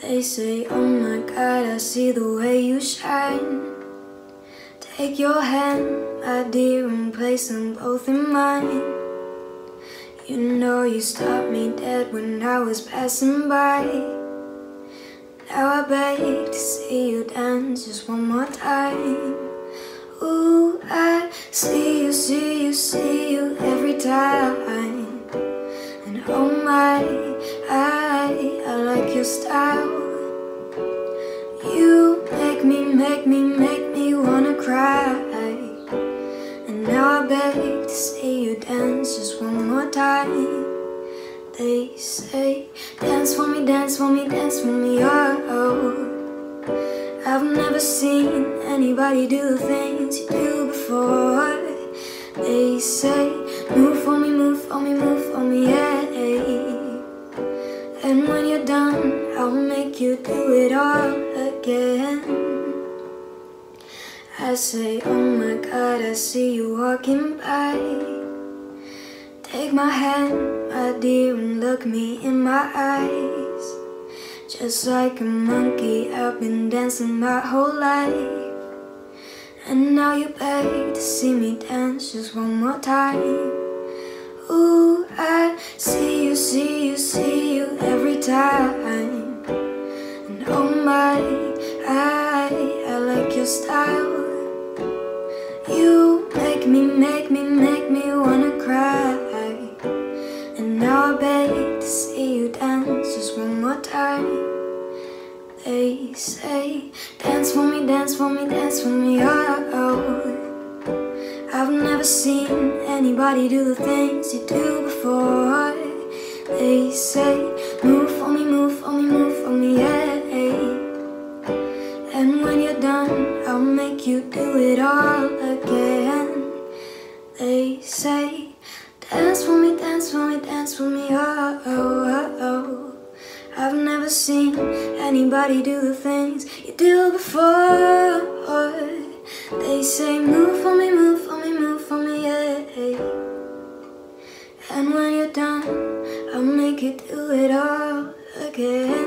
They say, oh my God, I see the way you shine. Take your hand, my dear, and place them both in mine. You know you stopped me dead when I was passing by. Now I beg to see you dance just one more time. Ooh, I see you, see you, see you every time. And oh my, I, style. You make me, make me, make me wanna cry. And now I beg to see you dance just one more time. They say, dance for me, dance for me, dance for me, oh. oh. I've never seen anybody do the things you do before. They say, move for me, move for me, move I say, oh my God, I see you walking by. Take my hand, my dear, and look me in my eyes. Just like a monkey, I've been dancing my whole life. And now you beg to see me dance just one more time. Ooh, I see you, see you, see you every time. And oh my, I, I like your style. You make me, make me, make me wanna cry. And now I beg to see you dance just one more time. They say, dance for me, dance for me, dance for me, oh. oh. I've never seen anybody do the things you do before. They say, do it all again. They say, dance for me, dance for me, dance for me, oh, oh, oh, oh. I've never seen anybody do the things you do before. They say, move for me, move for me, move for me, yeah. And when you're done, I'll make you do it all again.